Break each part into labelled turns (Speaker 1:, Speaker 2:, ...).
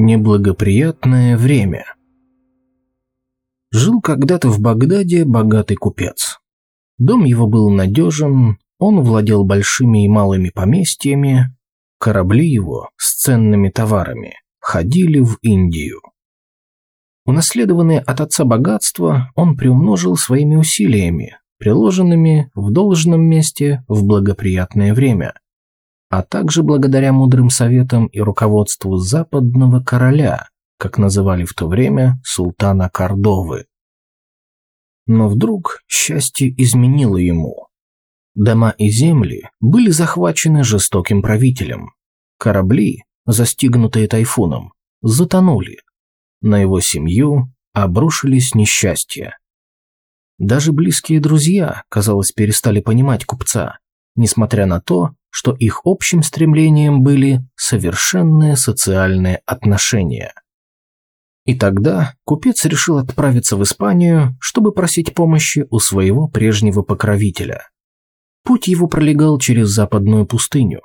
Speaker 1: Неблагоприятное время. Жил когда-то в Багдаде богатый купец. Дом его был надежен, он владел большими и малыми поместьями, корабли его с ценными товарами ходили в Индию. Унаследованное от отца богатство он приумножил своими усилиями, приложенными в должном месте в благоприятное время – а также благодаря мудрым советам и руководству западного короля, как называли в то время султана Кордовы. Но вдруг счастье изменило ему. Дома и земли были захвачены жестоким правителем. Корабли, застигнутые тайфуном, затонули. На его семью обрушились несчастья. Даже близкие друзья, казалось, перестали понимать купца, несмотря на то, что их общим стремлением были совершенные социальные отношения. И тогда купец решил отправиться в Испанию, чтобы просить помощи у своего прежнего покровителя. Путь его пролегал через западную пустыню.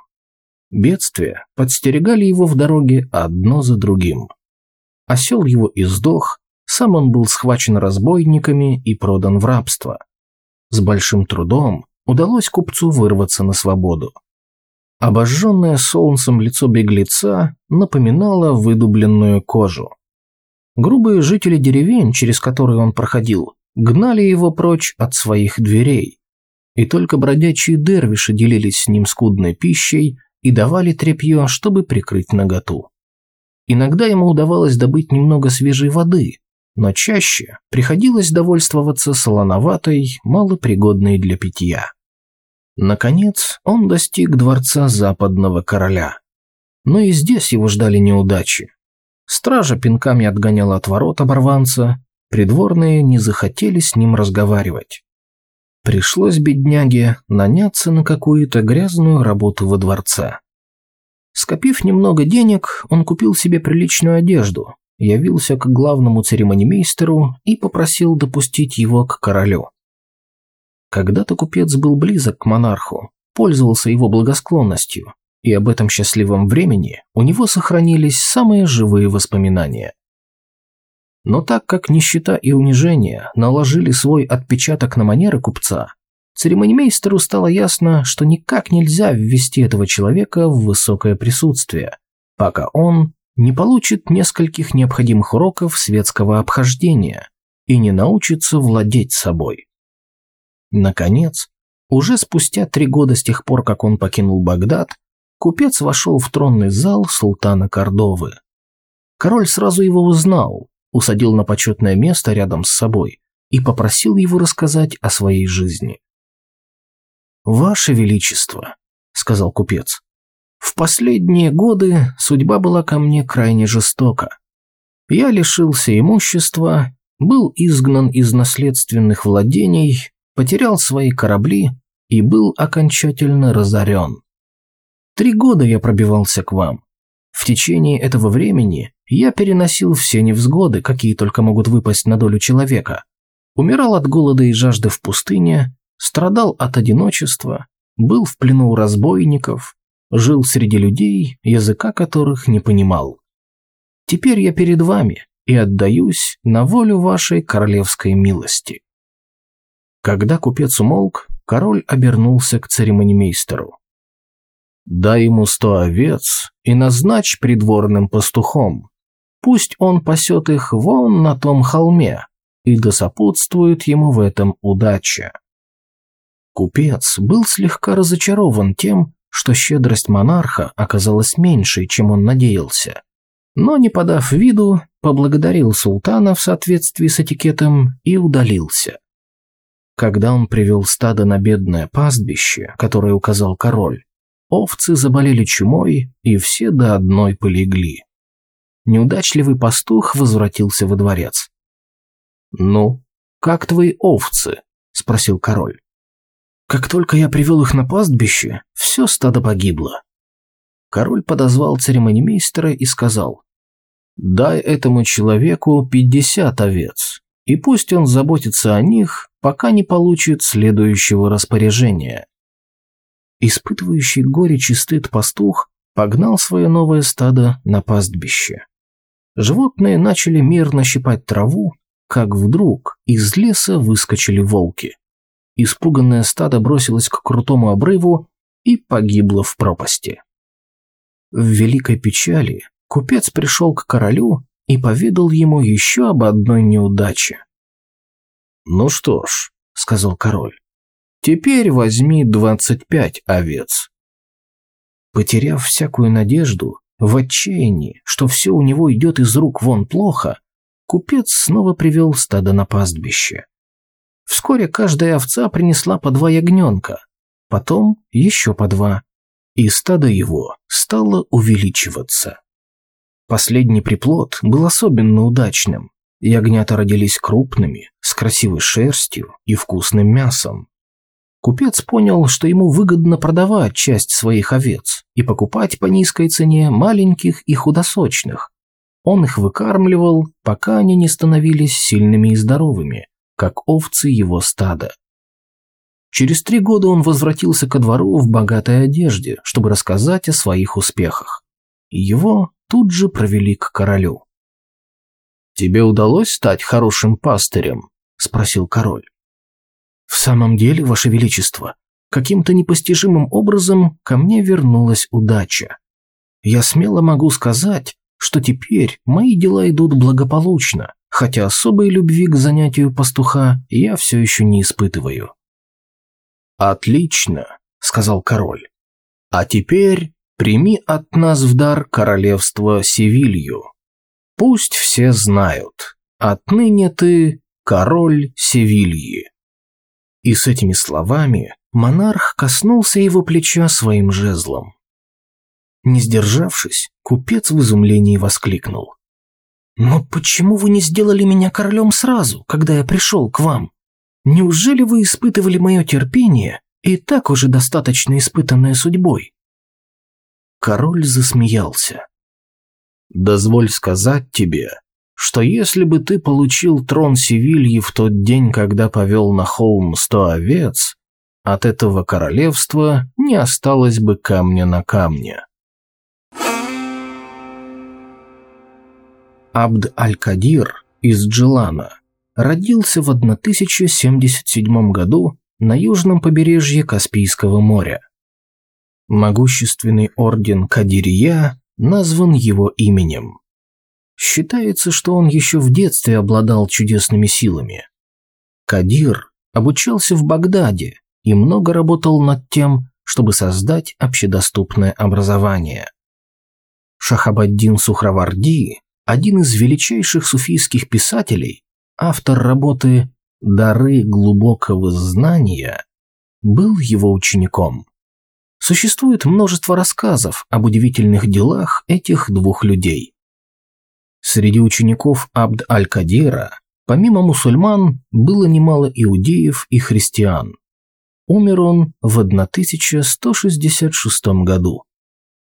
Speaker 1: Бедствия подстерегали его в дороге одно за другим. Осел его издох, сам он был схвачен разбойниками и продан в рабство. С большим трудом удалось купцу вырваться на свободу. Обожженное солнцем лицо беглеца напоминало выдубленную кожу. Грубые жители деревень, через которые он проходил, гнали его прочь от своих дверей. И только бродячие дервиши делились с ним скудной пищей и давали тряпье, чтобы прикрыть наготу. Иногда ему удавалось добыть немного свежей воды, но чаще приходилось довольствоваться солоноватой, малопригодной для питья. Наконец, он достиг дворца западного короля. Но и здесь его ждали неудачи. Стража пинками отгоняла от ворот оборванца, придворные не захотели с ним разговаривать. Пришлось бедняге наняться на какую-то грязную работу во дворце. Скопив немного денег, он купил себе приличную одежду, явился к главному церемонимейстеру и попросил допустить его к королю. Когда-то купец был близок к монарху, пользовался его благосклонностью, и об этом счастливом времени у него сохранились самые живые воспоминания. Но так как нищета и унижение наложили свой отпечаток на манеры купца, церемонимейстеру стало ясно, что никак нельзя ввести этого человека в высокое присутствие, пока он не получит нескольких необходимых уроков светского обхождения и не научится владеть собой. Наконец, уже спустя три года с тех пор, как он покинул Багдад, купец вошел в тронный зал султана Кордовы. Король сразу его узнал, усадил на почетное место рядом с собой и попросил его рассказать о своей жизни. «Ваше Величество», — сказал купец, — «в последние годы судьба была ко мне крайне жестока. Я лишился имущества, был изгнан из наследственных владений потерял свои корабли и был окончательно разорен. Три года я пробивался к вам. В течение этого времени я переносил все невзгоды, какие только могут выпасть на долю человека. Умирал от голода и жажды в пустыне, страдал от одиночества, был в плену у разбойников, жил среди людей, языка которых не понимал. Теперь я перед вами и отдаюсь на волю вашей королевской милости. Когда купец умолк, король обернулся к церемонимейстеру. «Дай ему сто овец и назначь придворным пастухом. Пусть он пасет их вон на том холме, и да сопутствует ему в этом удача». Купец был слегка разочарован тем, что щедрость монарха оказалась меньшей, чем он надеялся. Но, не подав виду, поблагодарил султана в соответствии с этикетом и удалился. Когда он привел стадо на бедное пастбище, которое указал король, овцы заболели чумой, и все до одной полегли. Неудачливый пастух возвратился во дворец. «Ну, как твои овцы?» – спросил король. «Как только я привел их на пастбище, все стадо погибло». Король подозвал церемонимейстера и сказал, «Дай этому человеку пятьдесят овец, и пусть он заботится о них, пока не получит следующего распоряжения. Испытывающий горечь и стыд пастух погнал свое новое стадо на пастбище. животные начали мирно щипать траву, как вдруг из леса выскочили волки. Испуганное стадо бросилось к крутому обрыву и погибло в пропасти. В великой печали купец пришел к королю и поведал ему еще об одной неудаче. «Ну что ж», — сказал король, — «теперь возьми двадцать пять овец». Потеряв всякую надежду, в отчаянии, что все у него идет из рук вон плохо, купец снова привел стадо на пастбище. Вскоре каждая овца принесла по два ягненка, потом еще по два, и стадо его стало увеличиваться. Последний приплод был особенно удачным. Ягнята родились крупными, с красивой шерстью и вкусным мясом. Купец понял, что ему выгодно продавать часть своих овец и покупать по низкой цене маленьких и худосочных. Он их выкармливал, пока они не становились сильными и здоровыми, как овцы его стада. Через три года он возвратился ко двору в богатой одежде, чтобы рассказать о своих успехах. Его тут же провели к королю. «Тебе удалось стать хорошим пастырем?» – спросил король. «В самом деле, Ваше Величество, каким-то непостижимым образом ко мне вернулась удача. Я смело могу сказать, что теперь мои дела идут благополучно, хотя особой любви к занятию пастуха я все еще не испытываю». «Отлично», — сказал король. «А теперь прими от нас в дар королевство Севилью. Пусть все знают, отныне ты король Севильи». И с этими словами монарх коснулся его плеча своим жезлом. Не сдержавшись, купец в изумлении воскликнул. «Но почему вы не сделали меня королем сразу, когда я пришел к вам? Неужели вы испытывали мое терпение, и так уже достаточно испытанное судьбой?» Король засмеялся. «Дозволь сказать тебе, что если бы ты получил трон Севильи в тот день, когда повел на холм сто овец, от этого королевства не осталось бы камня на камне. Абд-аль-Кадир из Джилана родился в 1077 году на южном побережье Каспийского моря. Могущественный орден Кадирия назван его именем. Считается, что он еще в детстве обладал чудесными силами. Кадир обучался в Багдаде и много работал над тем, чтобы создать общедоступное образование. Шахабаддин Сухраварди, один из величайших суфийских писателей, автор работы «Дары глубокого знания», был его учеником. Существует множество рассказов об удивительных делах этих двух людей. Среди учеников Абд-аль-Кадира, помимо мусульман, было немало иудеев и христиан. Умер он в 1166 году.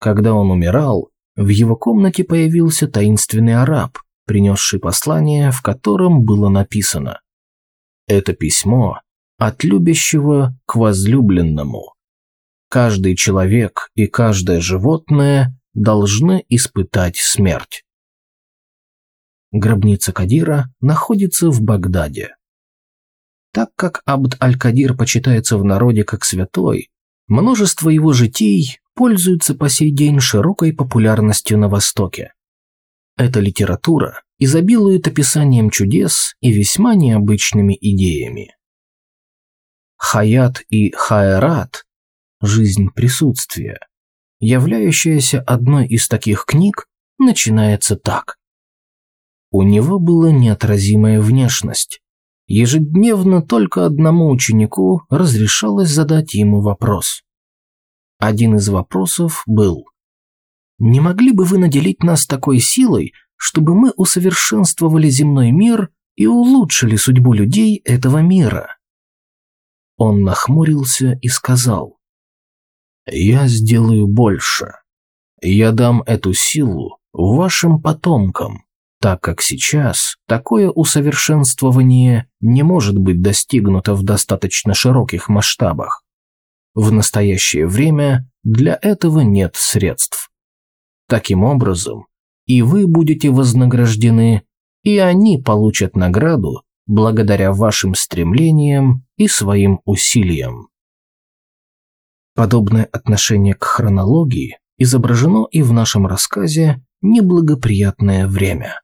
Speaker 1: Когда он умирал, в его комнате появился таинственный араб, принесший послание, в котором было написано «Это письмо от любящего к возлюбленному. Каждый человек и каждое животное должны испытать смерть. Гробница Кадира находится в Багдаде. Так как Абд-аль-Кадир почитается в народе как святой, множество его житий пользуются по сей день широкой популярностью на Востоке. Эта литература изобилует описанием чудес и весьма необычными идеями. Хаят и Хайрат – жизнь присутствия, являющаяся одной из таких книг, начинается так. У него была неотразимая внешность. Ежедневно только одному ученику разрешалось задать ему вопрос. Один из вопросов был «Не могли бы вы наделить нас такой силой, чтобы мы усовершенствовали земной мир и улучшили судьбу людей этого мира?» Он нахмурился и сказал «Я сделаю больше. Я дам эту силу вашим потомкам, так как сейчас такое усовершенствование не может быть достигнуто в достаточно широких масштабах. В настоящее время для этого нет средств. Таким образом, и вы будете вознаграждены, и они получат награду благодаря вашим стремлениям и своим усилиям. Подобное отношение к хронологии изображено и в нашем рассказе «Неблагоприятное время».